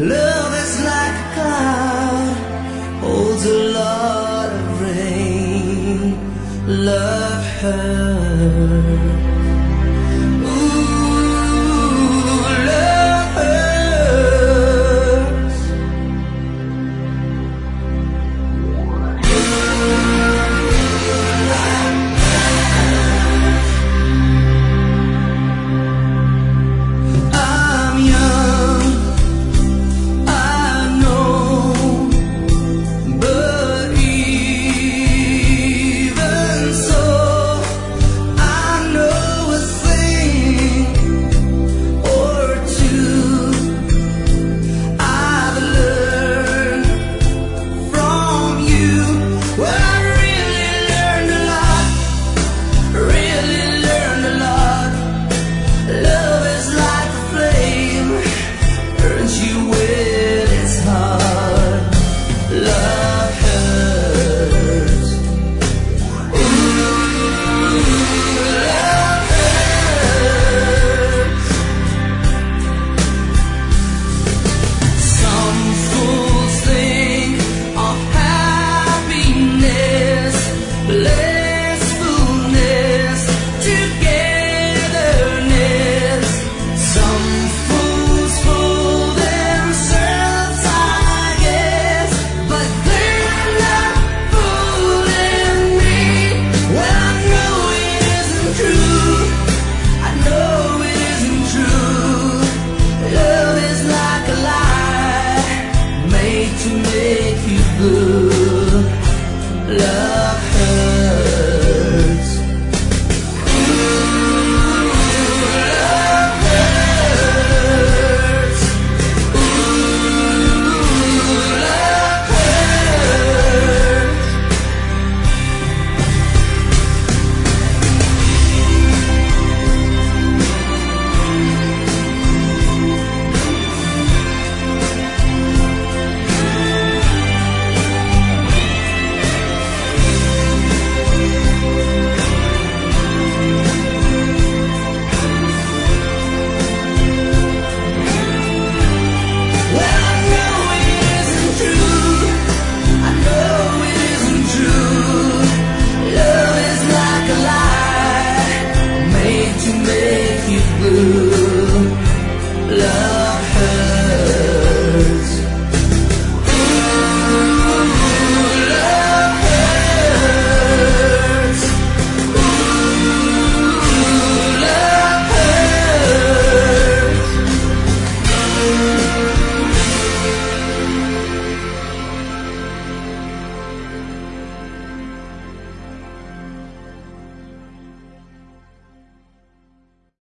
Love is like a cloud, holds a lot of rain. Love her.